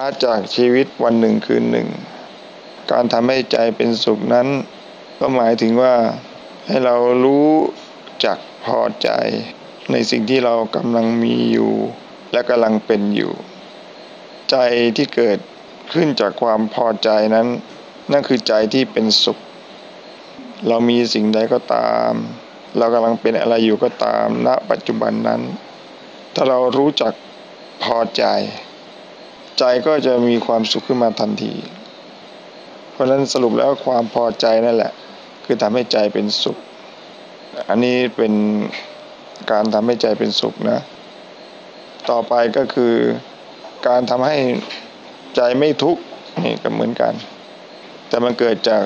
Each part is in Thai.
มะจากชีวิตวันหนึ่งคืนหนึ่ง การทำให้ใจเป็นสุขนั้น ก็หมายถึงว่าให้เรารู้จักพอใจ ในสิ่งที่เรากำลังมีอยู่ และกำลังเป็นอยู่ ใจที่เกิดขึ้นจากความพอใจนั้น นั่นคือใจที่เป็นสุข เรามีสิ่งใดก็ตาม เรากำลังเป็นอะไรอยู่ก็ตามณปัจจุบันนั้น ถ้าเรารู้จักพอใจ ใจก็จะมีความสุขขึ้นมาทันที เพราะฉะนั้นสรุปแล้วความพอใจนั่นแหละ คือทำให้ใจเป็นสุข อันนี้เป็นการทำให้ใจเป็นสุขนะ ต่อไปก็คือการทำให้ใจไม่ทุกข์นี่ก็เหมือนกัน แต่มันเกิดจาก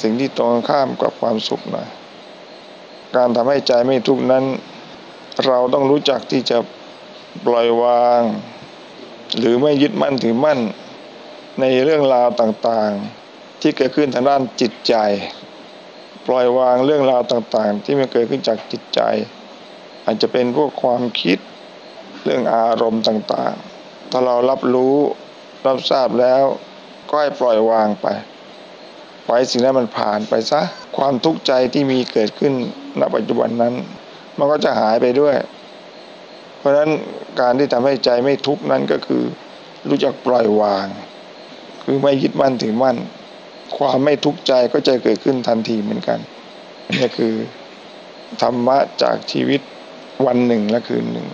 สิ่งที่ตรงข้ามกับความสุขหน่อยการทำให้ใจไม่ทุกข์นั้น เราต้องรู้จักที่จะปล่อยวาง หรือไม่ยึดมั่นถือมั่นในเรื่องราวต่างๆ ที่เกิดขึ้นทางด้านจิตใจ ปล่อยวางเรื่องราวต่างๆ ที่มันเกิดขึ้นจากจิตใจ อาจจะเป็นพวกความคิดเรื่องอารมณ์ต่างๆ ถ้าเรารับรู้รับทราบแล้วก็ให้ปล่อยวางไปปล่อยสิ่งนั้นมันผ่านไปซะความทุกข์ใจที่มีเกิดขึ้นณปัจจุบันนั้น มันก็จะหายไปด้วย ราะฉะนั้นการที่ทำให้ใจไม่ทุกข์นั้นก็คือ รู้จักปล่อยวาง คือไม่ยึดมั่นถือมั่น ความไม่ทุกข์ใจก็จะเกิดขึ้นทันทีเหมือนกันนี่คือธรรมะจากชีวิตวันหนึ่งและคืนหนึ่ง